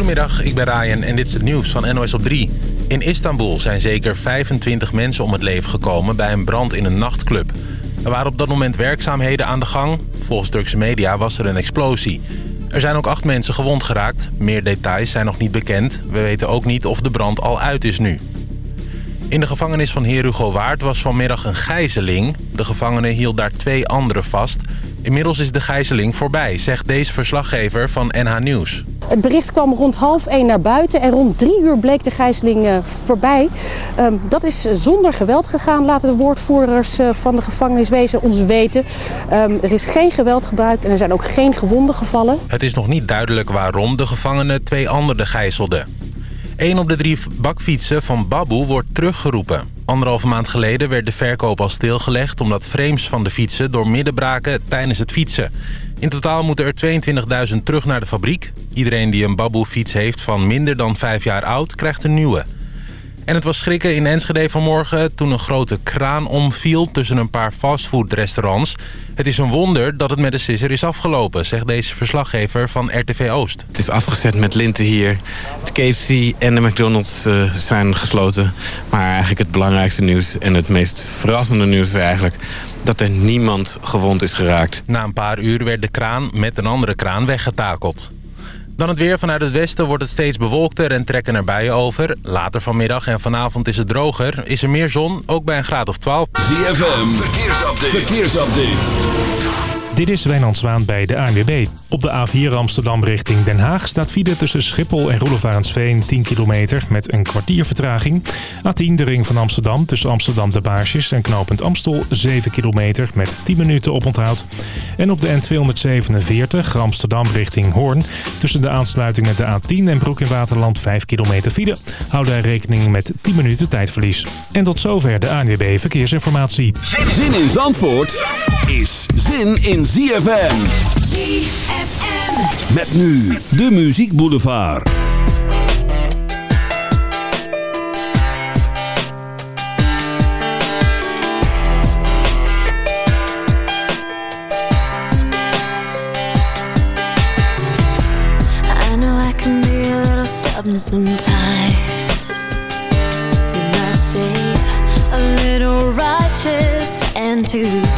Goedemiddag, ik ben Ryan en dit is het nieuws van NOS op 3. In Istanbul zijn zeker 25 mensen om het leven gekomen bij een brand in een nachtclub. Er waren op dat moment werkzaamheden aan de gang. Volgens Turkse media was er een explosie. Er zijn ook acht mensen gewond geraakt. Meer details zijn nog niet bekend. We weten ook niet of de brand al uit is nu. In de gevangenis van Heer Waard was vanmiddag een gijzeling. De gevangenen hield daar twee anderen vast. Inmiddels is de gijzeling voorbij, zegt deze verslaggever van NH Nieuws. Het bericht kwam rond half één naar buiten en rond drie uur bleek de gijzeling uh, voorbij. Um, dat is zonder geweld gegaan, laten de woordvoerders uh, van de gevangeniswezen ons weten. Um, er is geen geweld gebruikt en er zijn ook geen gewonden gevallen. Het is nog niet duidelijk waarom de gevangenen twee anderen gijzelden. Een op de drie bakfietsen van Babu wordt teruggeroepen. Anderhalve maand geleden werd de verkoop al stilgelegd... omdat frames van de fietsen door midden braken tijdens het fietsen. In totaal moeten er 22.000 terug naar de fabriek. Iedereen die een Babu-fiets heeft van minder dan 5 jaar oud... krijgt een nieuwe. En het was schrikken in Enschede vanmorgen toen een grote kraan omviel tussen een paar fastfoodrestaurants. Het is een wonder dat het met de sisser is afgelopen, zegt deze verslaggever van RTV Oost. Het is afgezet met linten hier. De KFC en de McDonald's uh, zijn gesloten. Maar eigenlijk het belangrijkste nieuws en het meest verrassende nieuws is eigenlijk dat er niemand gewond is geraakt. Na een paar uur werd de kraan met een andere kraan weggetakeld. Dan het weer. Vanuit het westen wordt het steeds bewolkter en trekken er buien over. Later vanmiddag en vanavond is het droger. Is er meer zon, ook bij een graad of 12. ZFM, verkeersupdate. verkeersupdate. Dit is Wijnand Zwaan bij de ANWB. Op de A4 Amsterdam richting Den Haag staat file tussen Schiphol en Roelevarensveen 10 kilometer met een kwartier vertraging. A10 de ring van Amsterdam tussen Amsterdam de Baarsjes en knooppunt Amstel 7 kilometer met 10 minuten oponthoud. En op de N247 Amsterdam richting Hoorn tussen de aansluiting met de A10 en Broek in Waterland 5 kilometer file. Hou daar rekening met 10 minuten tijdverlies. En tot zover de ANWB Verkeersinformatie. Zin in Zandvoort is zin in ZFM. ZFM. Met nu de Muziek Boulevard. I know I can be a little stubborn sometimes. You might say a little righteous and too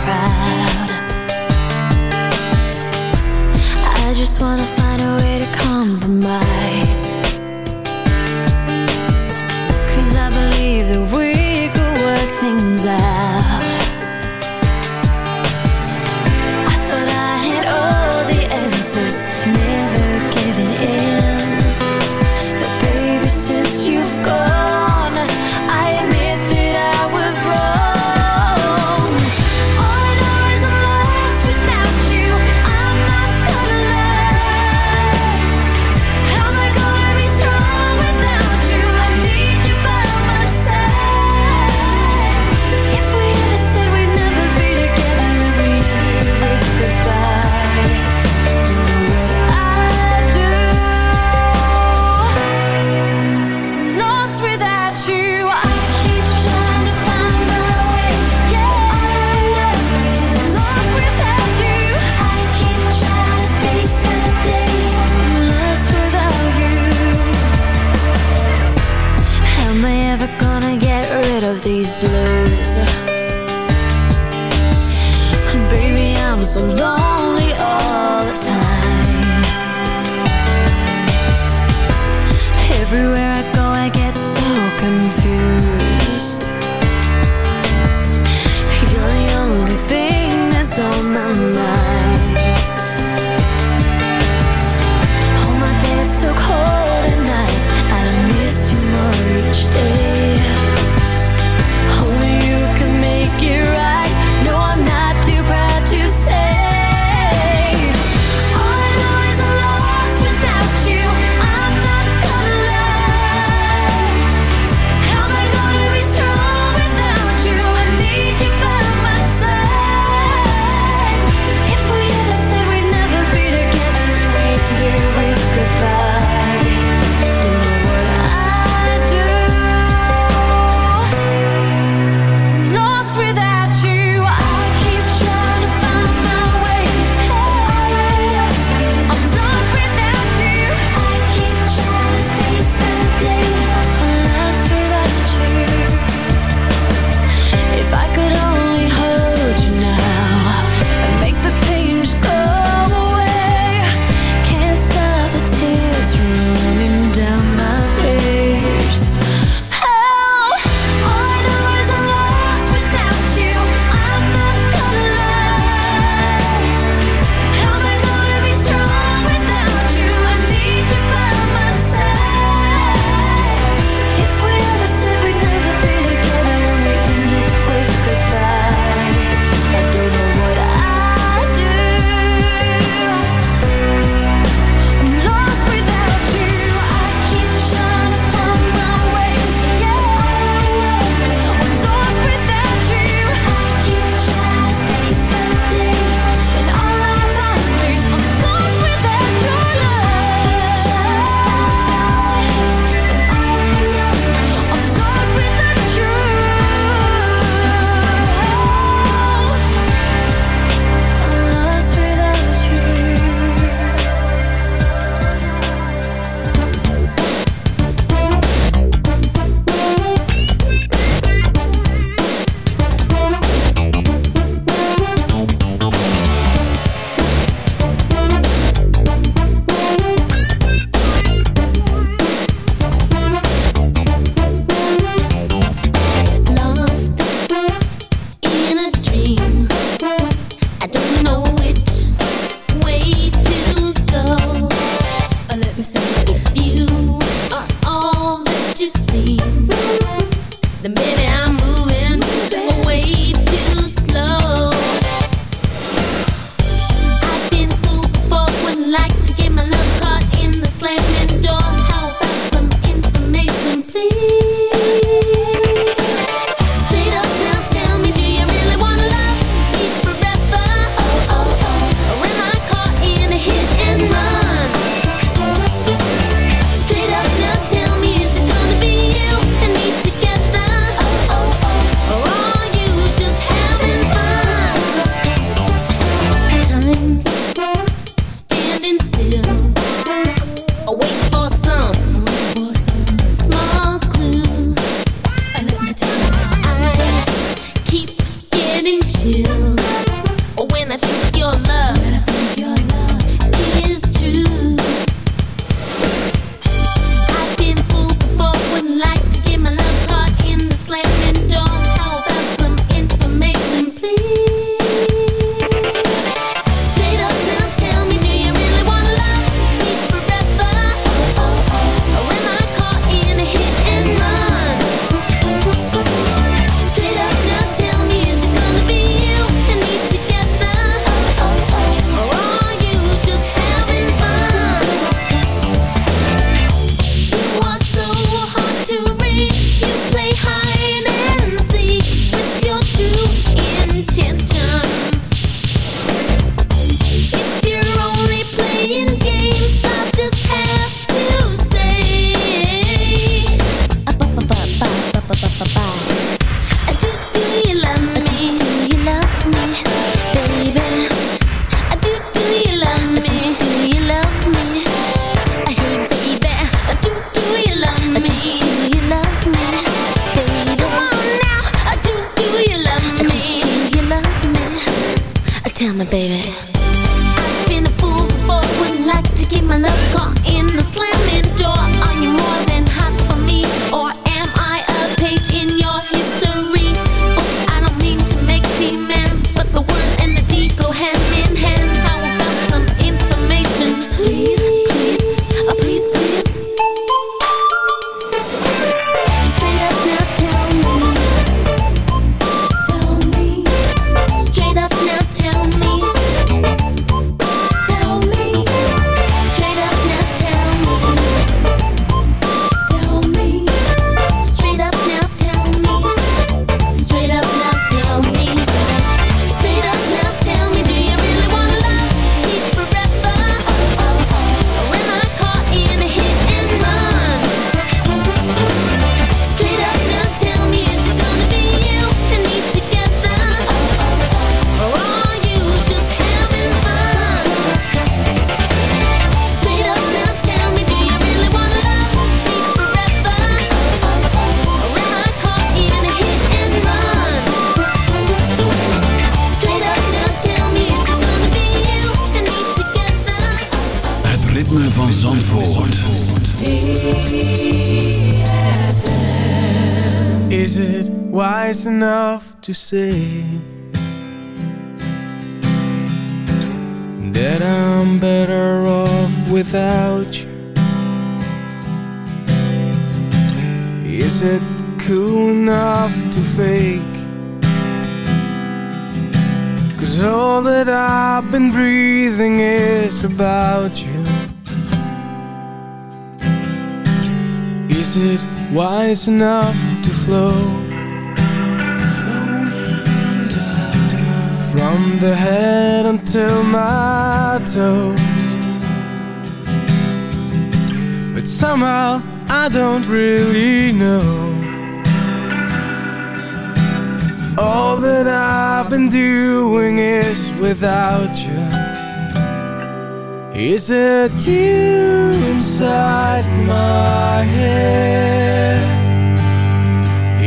to say I don't really know All that I've been doing is without you Is it you inside my head?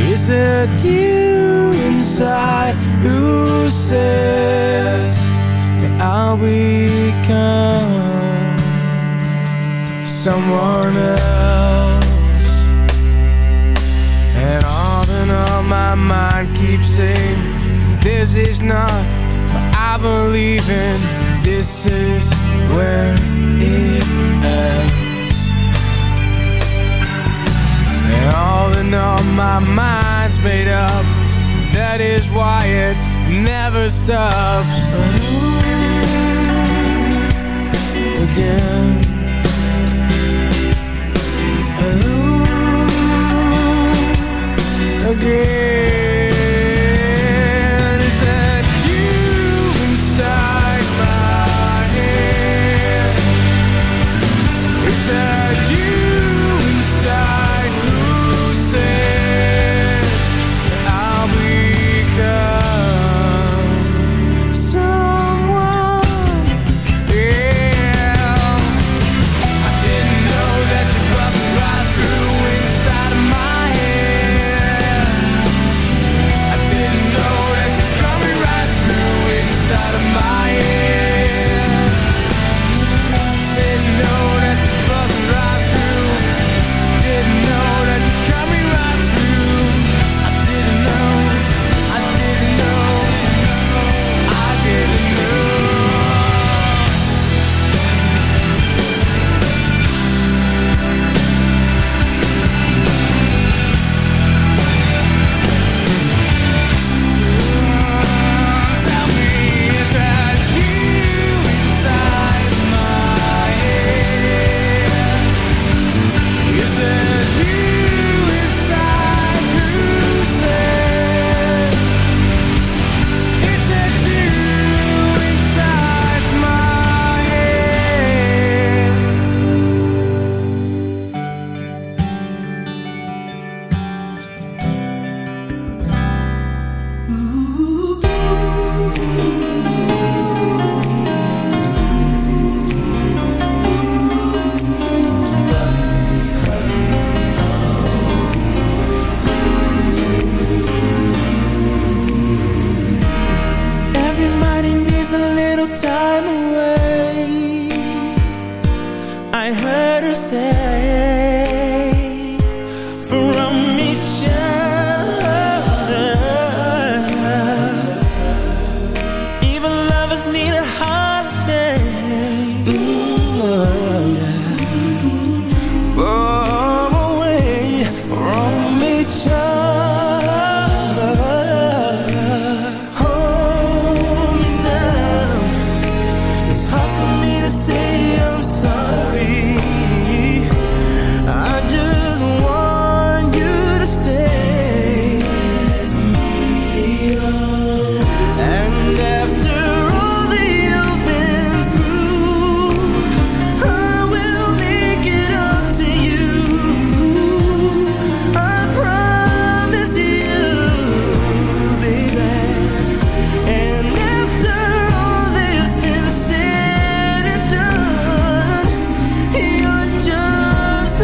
Is it you inside who says That I'll become someone else? says it's not But I believe in. This is where it ends. And all in all my mind's made up. That is why it never stops. Alone Again. Alone Again.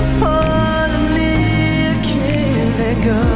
upon me, I can't let go.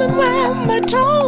Fooling when they told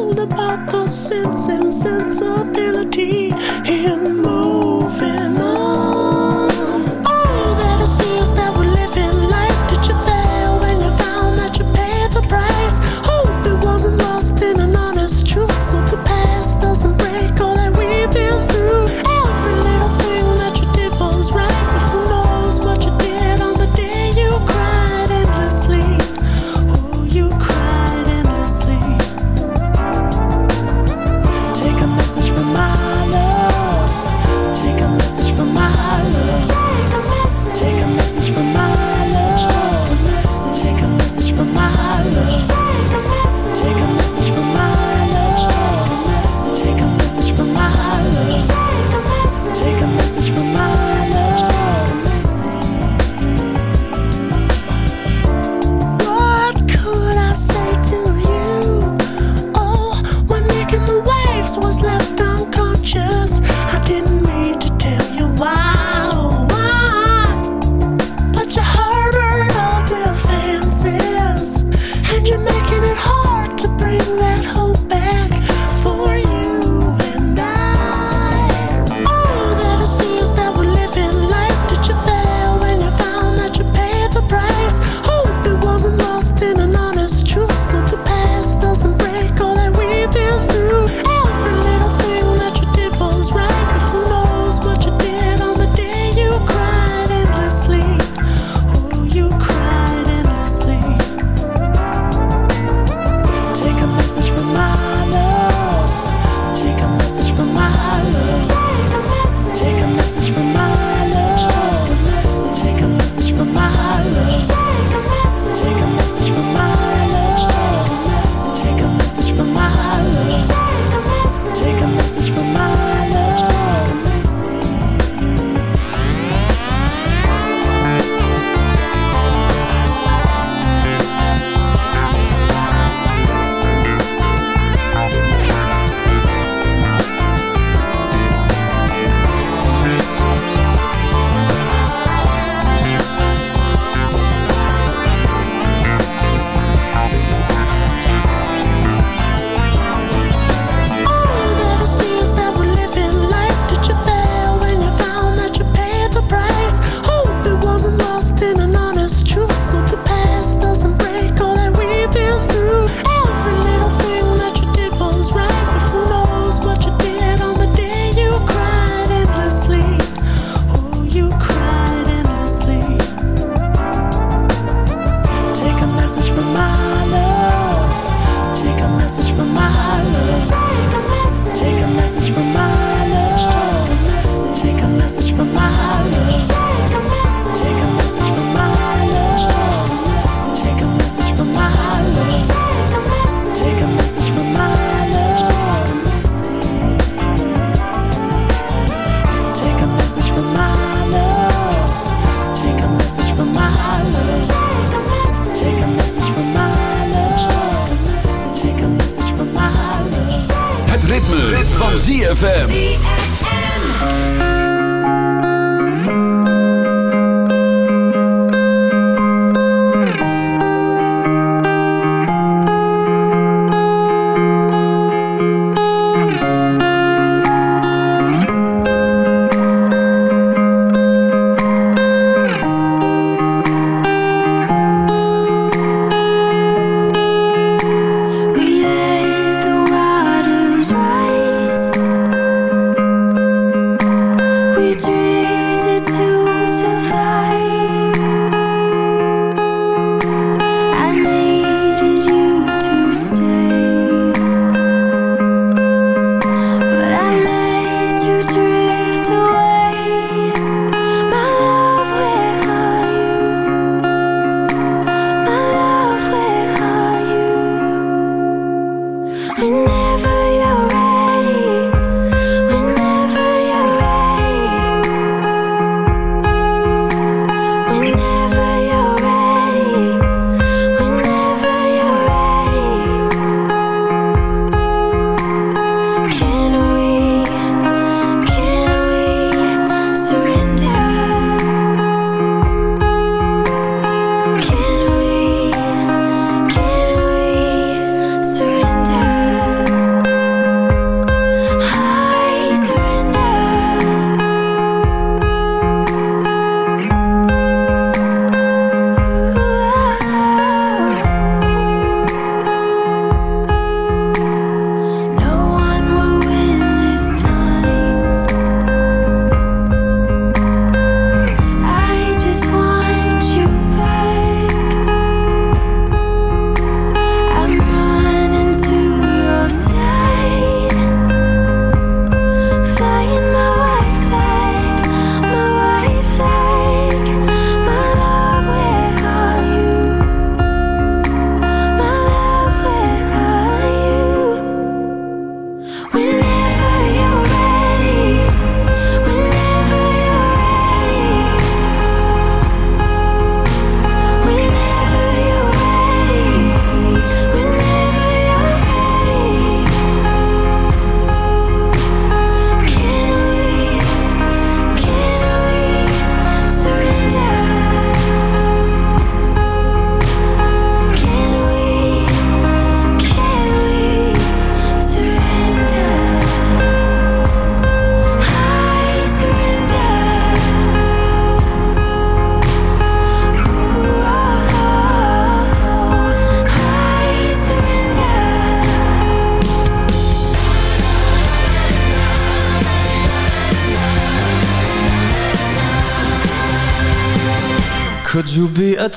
ritme, van ZFM.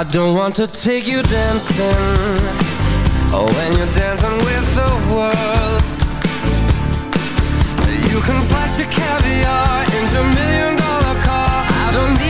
I don't want to take you dancing. Oh, when you're dancing with the world You can flash your caviar in your million dollar car. I don't need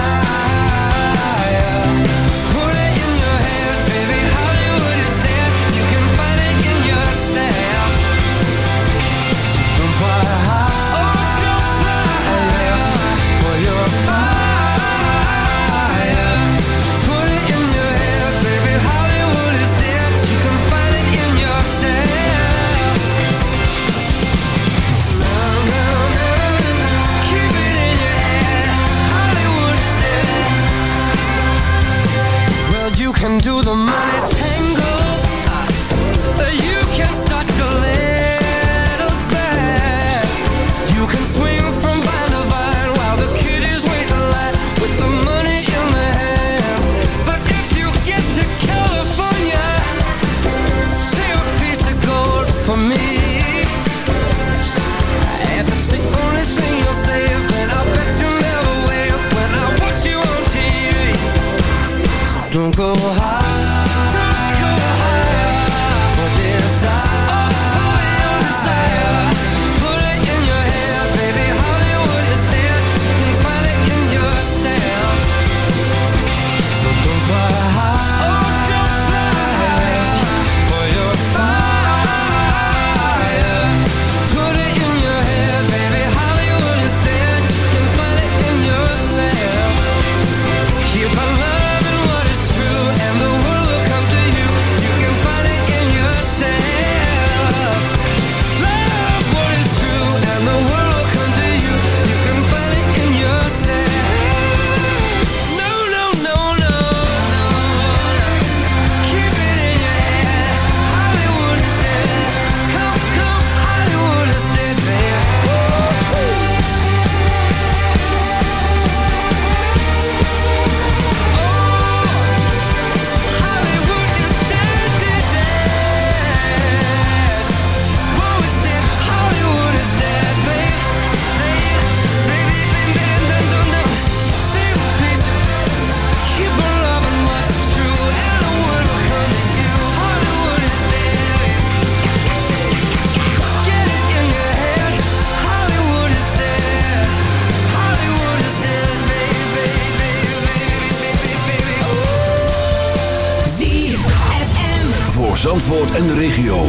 regio.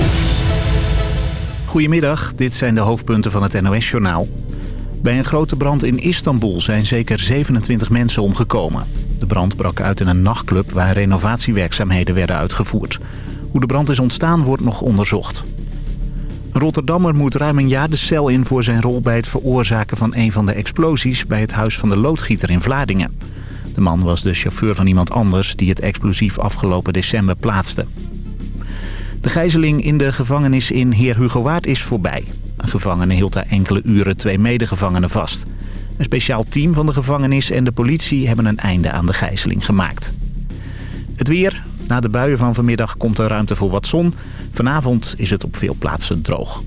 Goedemiddag, dit zijn de hoofdpunten van het NOS-journaal. Bij een grote brand in Istanbul zijn zeker 27 mensen omgekomen. De brand brak uit in een nachtclub waar renovatiewerkzaamheden werden uitgevoerd. Hoe de brand is ontstaan wordt nog onderzocht. Een Rotterdammer moet ruim een jaar de cel in voor zijn rol bij het veroorzaken van een van de explosies bij het huis van de loodgieter in Vlaardingen. De man was de chauffeur van iemand anders die het explosief afgelopen december plaatste. De gijzeling in de gevangenis in Heer Hugowaard is voorbij. Een gevangene hield daar enkele uren twee medegevangenen vast. Een speciaal team van de gevangenis en de politie hebben een einde aan de gijzeling gemaakt. Het weer. Na de buien van vanmiddag komt er ruimte voor wat zon. Vanavond is het op veel plaatsen droog.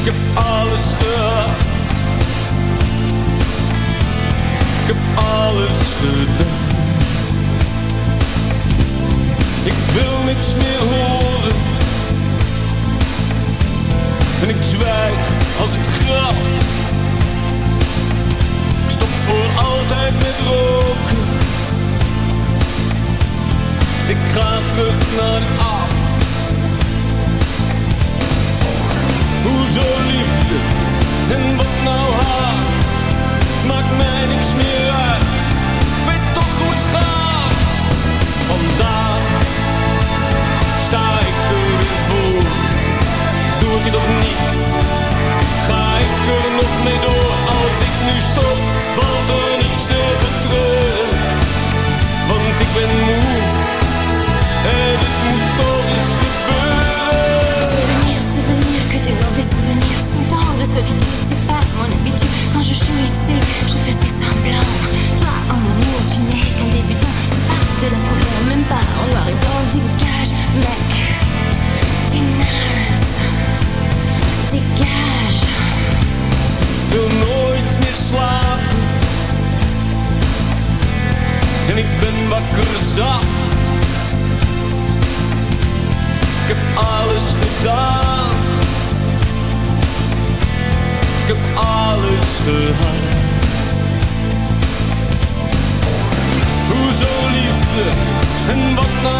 Ik heb alles gehad, ik heb alles gedaan. Ik wil niks meer horen. En ik zwijg als het graf. Ik stop voor altijd met roken. Ik ga terug naar af. Hoezo liefde en wat nou haat? Maakt mij niks meer uit. Weet toch hoe het gaat. Vandaag sta ik er weer voor. Doe ik het of niet? Ga ik er nog mee door? Als ik nu stop, valt er ik ben wakker zat. Ik heb alles gedaan. Ik heb alles gehad. Hoezo liefde en wat nou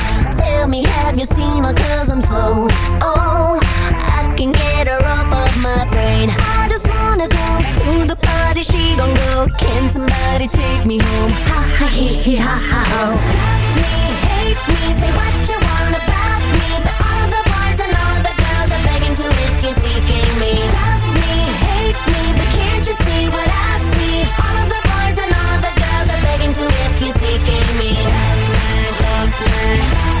tell me, have you seen her? Cause I'm so, oh, I can get her off of my brain. I just wanna go to the party, she gon' go. Can somebody take me home? Ha ha he he ha ha ho. Love me, hate me, say what you want about me, but all the boys and all the girls are begging to if you're seeking me. Love me, hate me, but can't you see what I see? All the boys and all the girls are begging to if you're seeking me. Love me, love